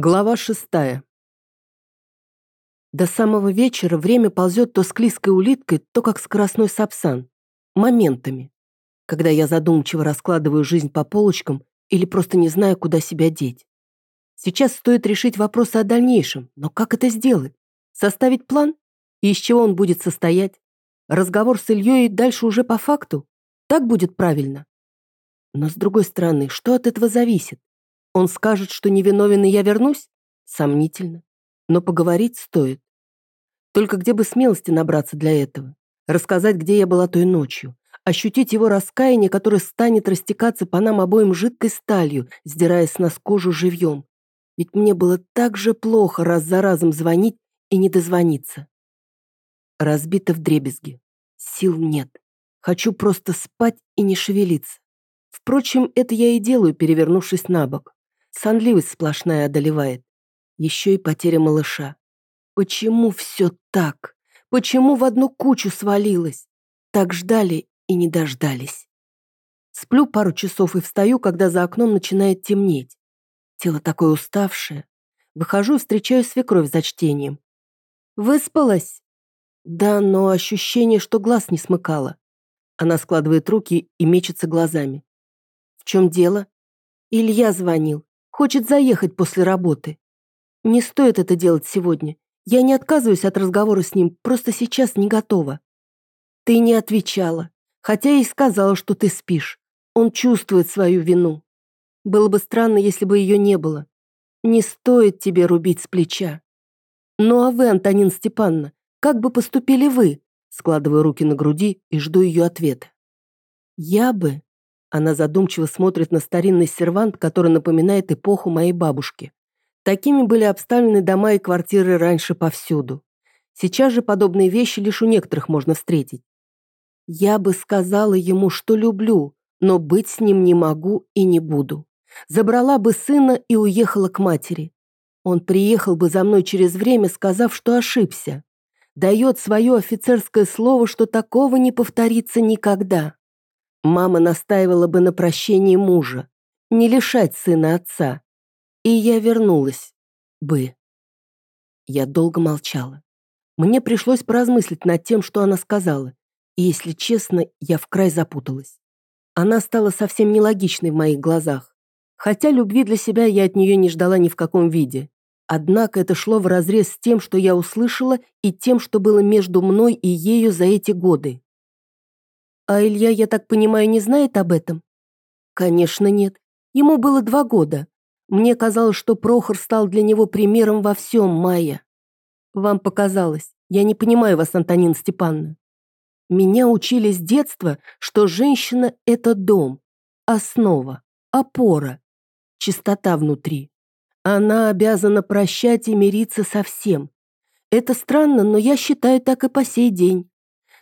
Глава шестая. До самого вечера время ползет то склизкой улиткой, то как скоростной сапсан. Моментами. Когда я задумчиво раскладываю жизнь по полочкам или просто не знаю, куда себя деть. Сейчас стоит решить вопросы о дальнейшем, но как это сделать? Составить план? И из чего он будет состоять? Разговор с Ильей дальше уже по факту? Так будет правильно. Но с другой стороны, что от этого зависит? Он скажет, что невиновен, и я вернусь? Сомнительно. Но поговорить стоит. Только где бы смелости набраться для этого? Рассказать, где я была той ночью. Ощутить его раскаяние, которое станет растекаться по нам обоим жидкой сталью, сдирая с нас кожу живьем. Ведь мне было так же плохо раз за разом звонить и не дозвониться. Разбито в дребезги. Сил нет. Хочу просто спать и не шевелиться. Впрочем, это я и делаю, перевернувшись на бок. Сонливость сплошная одолевает. Еще и потеря малыша. Почему все так? Почему в одну кучу свалилось? Так ждали и не дождались. Сплю пару часов и встаю, когда за окном начинает темнеть. Тело такое уставшее. Выхожу и встречаю свекровь за чтением. «Выспалась?» «Да, но ощущение, что глаз не смыкало». Она складывает руки и мечется глазами. «В чем дело?» «Илья звонил. Хочет заехать после работы. Не стоит это делать сегодня. Я не отказываюсь от разговора с ним, просто сейчас не готова. Ты не отвечала, хотя и сказала, что ты спишь. Он чувствует свою вину. Было бы странно, если бы ее не было. Не стоит тебе рубить с плеча. Ну а вы, Антонин Степановна, как бы поступили вы? Складываю руки на груди и жду ее ответа. Я бы она задумчиво смотрит на старинный сервант, который напоминает эпоху моей бабушки. Такими были обставлены дома и квартиры раньше повсюду. Сейчас же подобные вещи лишь у некоторых можно встретить. Я бы сказала ему, что люблю, но быть с ним не могу и не буду. Забрала бы сына и уехала к матери. Он приехал бы за мной через время, сказав, что ошибся. Дает свое офицерское слово, что такого не повторится никогда. Мама настаивала бы на прощении мужа, не лишать сына отца. И я вернулась бы. Я долго молчала. Мне пришлось поразмыслить над тем, что она сказала. И, если честно, я в край запуталась. Она стала совсем нелогичной в моих глазах. Хотя любви для себя я от нее не ждала ни в каком виде. Однако это шло вразрез с тем, что я услышала, и тем, что было между мной и ею за эти годы. А Илья, я так понимаю, не знает об этом? Конечно, нет. Ему было два года. Мне казалось, что Прохор стал для него примером во всем, Майя. Вам показалось. Я не понимаю вас, Антонина Степановна. Меня учили с детства, что женщина – это дом, основа, опора, чистота внутри. Она обязана прощать и мириться со всем. Это странно, но я считаю так и по сей день.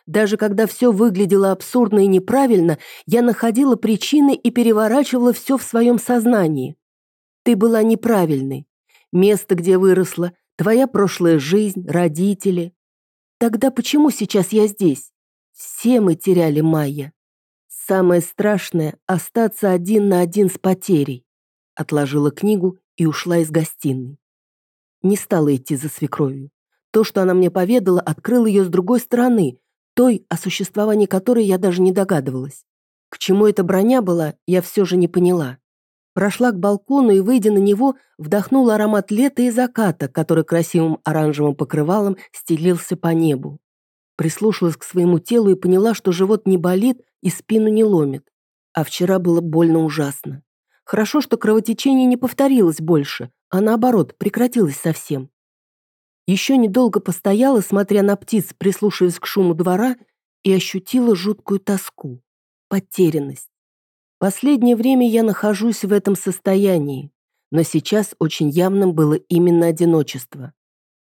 Даже когда все выглядело абсурдно и неправильно, я находила причины и переворачивала все в своем сознании. Ты была неправильной. Место, где выросла, твоя прошлая жизнь, родители. Тогда почему сейчас я здесь? Все мы теряли Майя. Самое страшное — остаться один на один с потерей. Отложила книгу и ушла из гостиной. Не стала идти за свекровью. То, что она мне поведала, открыл ее с другой стороны, той, о существовании которой я даже не догадывалась. К чему эта броня была, я все же не поняла. Прошла к балкону и, выйдя на него, вдохнула аромат лета и заката, который красивым оранжевым покрывалом стелился по небу. Прислушалась к своему телу и поняла, что живот не болит и спину не ломит. А вчера было больно ужасно. Хорошо, что кровотечение не повторилось больше, а наоборот, прекратилось совсем. Еще недолго постояла, смотря на птиц, прислушиваясь к шуму двора, и ощутила жуткую тоску, потерянность. Последнее время я нахожусь в этом состоянии, но сейчас очень явным было именно одиночество.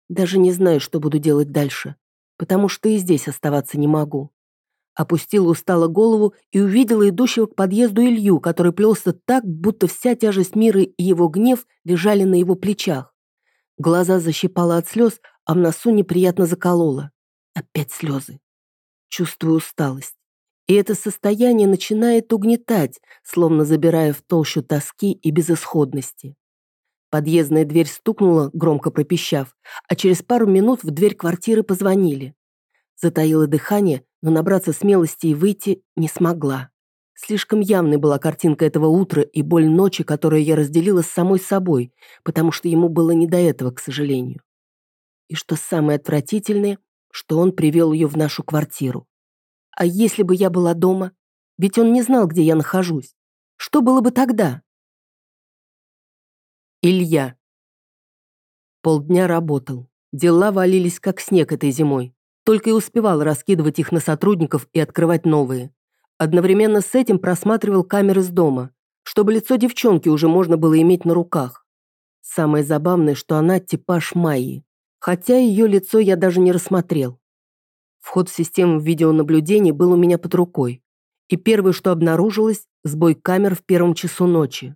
Даже не знаю, что буду делать дальше, потому что и здесь оставаться не могу. Опустила устало голову и увидела идущего к подъезду Илью, который плелся так, будто вся тяжесть мира и его гнев лежали на его плечах. Глаза защипало от слез, а в носу неприятно закололо. Опять слезы. Чувствую усталость. И это состояние начинает угнетать, словно забирая в толщу тоски и безысходности. Подъездная дверь стукнула, громко пропищав, а через пару минут в дверь квартиры позвонили. Затаила дыхание, но набраться смелости и выйти не смогла. Слишком явной была картинка этого утра и боль ночи, которую я разделила с самой собой, потому что ему было не до этого, к сожалению. И что самое отвратительное, что он привел ее в нашу квартиру. А если бы я была дома? Ведь он не знал, где я нахожусь. Что было бы тогда? Илья. Полдня работал. Дела валились, как снег этой зимой. Только и успевал раскидывать их на сотрудников и открывать новые. Одновременно с этим просматривал камеры с дома, чтобы лицо девчонки уже можно было иметь на руках. Самое забавное, что она типаж Майи, хотя ее лицо я даже не рассмотрел. Вход в систему видеонаблюдения был у меня под рукой. И первое, что обнаружилось – сбой камер в первом часу ночи.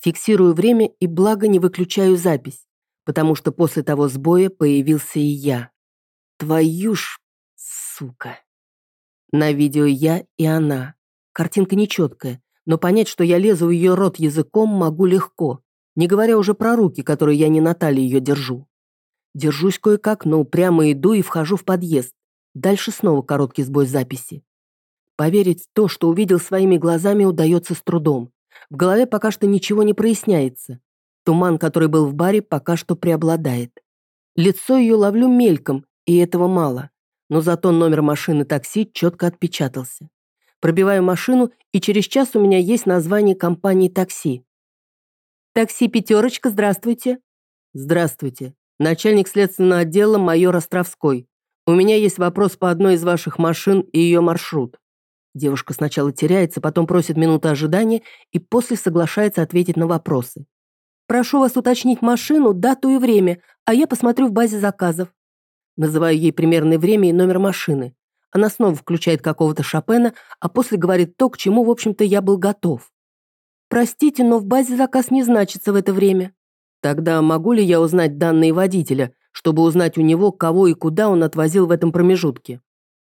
Фиксирую время и благо не выключаю запись, потому что после того сбоя появился и я. Твою ж, сука. На видео я и она. Картинка нечеткая, но понять, что я лезу в ее рот языком, могу легко, не говоря уже про руки, которые я не на ее держу. Держусь кое-как, но упрямо иду и вхожу в подъезд. Дальше снова короткий сбой записи. Поверить в то, что увидел своими глазами, удается с трудом. В голове пока что ничего не проясняется. Туман, который был в баре, пока что преобладает. Лицо ее ловлю мельком, и этого мало. Но зато номер машины такси четко отпечатался. Пробиваю машину, и через час у меня есть название компании такси. «Такси «Пятерочка», здравствуйте». «Здравствуйте. Начальник следственного отдела майор Островской. У меня есть вопрос по одной из ваших машин и ее маршрут». Девушка сначала теряется, потом просит минуты ожидания и после соглашается ответить на вопросы. «Прошу вас уточнить машину, дату и время, а я посмотрю в базе заказов». Называю ей примерное время и номер машины. Она снова включает какого-то Шопена, а после говорит то, к чему, в общем-то, я был готов. «Простите, но в базе заказ не значится в это время». «Тогда могу ли я узнать данные водителя, чтобы узнать у него, кого и куда он отвозил в этом промежутке?»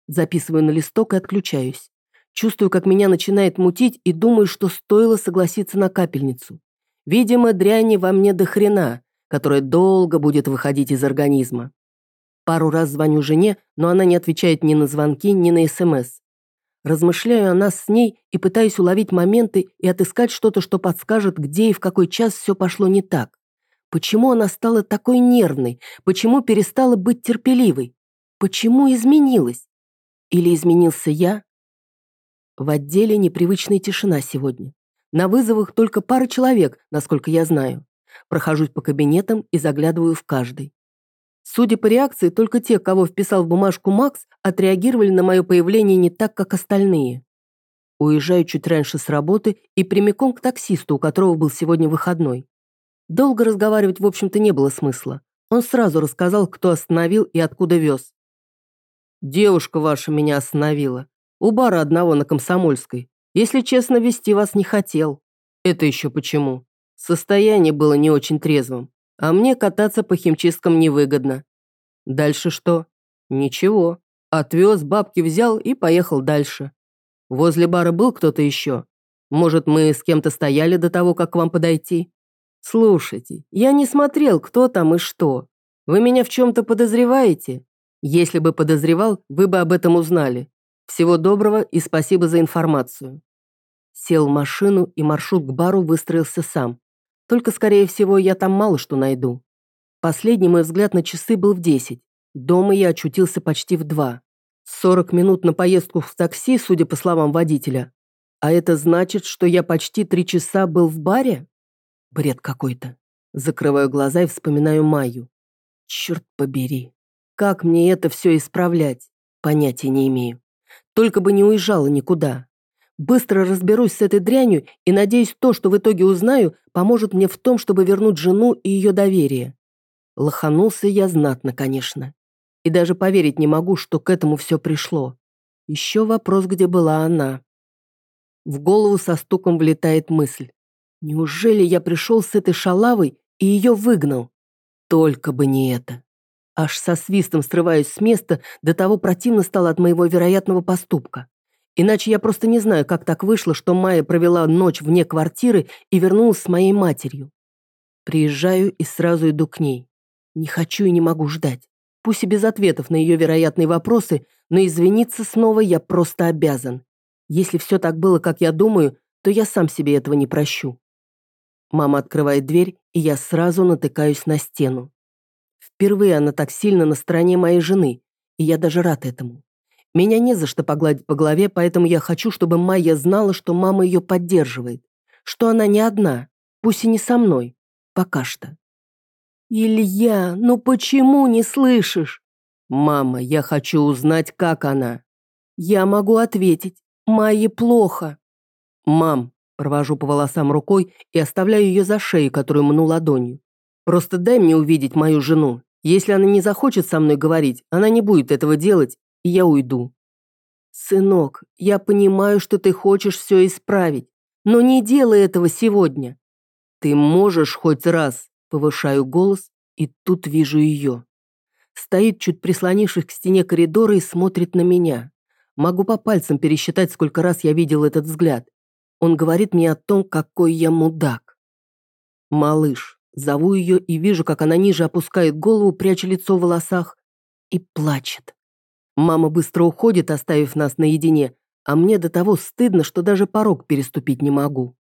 Записываю на листок и отключаюсь. Чувствую, как меня начинает мутить и думаю, что стоило согласиться на капельницу. Видимо, дряни во мне до хрена, которая долго будет выходить из организма. Пару раз звоню жене, но она не отвечает ни на звонки, ни на СМС. Размышляю о нас с ней и пытаюсь уловить моменты и отыскать что-то, что подскажет, где и в какой час все пошло не так. Почему она стала такой нервной? Почему перестала быть терпеливой? Почему изменилась? Или изменился я? В отделе непривычная тишина сегодня. На вызовах только пара человек, насколько я знаю. Прохожусь по кабинетам и заглядываю в каждый. Судя по реакции, только те, кого вписал в бумажку Макс, отреагировали на мое появление не так, как остальные. Уезжаю чуть раньше с работы и прямиком к таксисту, у которого был сегодня выходной. Долго разговаривать, в общем-то, не было смысла. Он сразу рассказал, кто остановил и откуда вез. «Девушка ваша меня остановила. У бара одного на Комсомольской. Если честно, вести вас не хотел. Это еще почему? Состояние было не очень трезвым. А мне кататься по химчисткам невыгодно. Дальше что? Ничего. Отвез, бабки взял и поехал дальше. Возле бара был кто-то еще? Может, мы с кем-то стояли до того, как к вам подойти? Слушайте, я не смотрел, кто там и что. Вы меня в чем-то подозреваете? Если бы подозревал, вы бы об этом узнали. Всего доброго и спасибо за информацию. Сел в машину, и маршрут к бару выстроился сам. Только, скорее всего, я там мало что найду. Последний мой взгляд на часы был в 10. Дома я очутился почти в 2. 40 минут на поездку в такси, судя по словам водителя. А это значит, что я почти три часа был в баре? Бред какой-то. Закрываю глаза и вспоминаю Майю. Черт побери. Как мне это все исправлять? Понятия не имею. Только бы не уезжала никуда. Быстро разберусь с этой дрянью и надеюсь, то, что в итоге узнаю, поможет мне в том, чтобы вернуть жену и ее доверие. Лоханулся я знатно, конечно. И даже поверить не могу, что к этому все пришло. Еще вопрос, где была она. В голову со стуком влетает мысль. Неужели я пришел с этой шалавой и ее выгнал? Только бы не это. Аж со свистом срываюсь с места, до того противно стало от моего вероятного поступка. Иначе я просто не знаю, как так вышло, что Майя провела ночь вне квартиры и вернулась с моей матерью. Приезжаю и сразу иду к ней. Не хочу и не могу ждать. Пусть и без ответов на ее вероятные вопросы, но извиниться снова я просто обязан. Если все так было, как я думаю, то я сам себе этого не прощу. Мама открывает дверь, и я сразу натыкаюсь на стену. Впервые она так сильно на стороне моей жены, и я даже рад этому. Меня не за что погладить по голове, поэтому я хочу, чтобы Майя знала, что мама ее поддерживает, что она не одна, пусть и не со мной, пока что. «Илья, ну почему не слышишь?» «Мама, я хочу узнать, как она». «Я могу ответить. Майе плохо». «Мам», провожу по волосам рукой и оставляю ее за шею, которую мну ладонью. «Просто дай мне увидеть мою жену. Если она не захочет со мной говорить, она не будет этого делать, и я уйду». «Сынок, я понимаю, что ты хочешь все исправить, но не делай этого сегодня». «Ты можешь хоть раз», Повышаю голос, и тут вижу ее. Стоит, чуть прислонившись к стене коридора, и смотрит на меня. Могу по пальцам пересчитать, сколько раз я видел этот взгляд. Он говорит мне о том, какой я мудак. «Малыш». Зову ее и вижу, как она ниже опускает голову, пряча лицо в волосах, и плачет. Мама быстро уходит, оставив нас наедине, а мне до того стыдно, что даже порог переступить не могу.